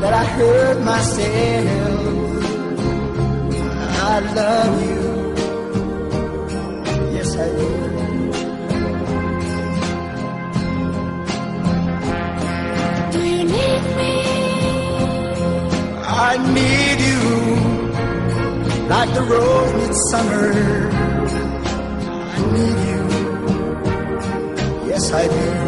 That I hurt myself. I love you. Yes, I do. Do you need me? I need you like the rose needs summer. I need you. Yes, I do.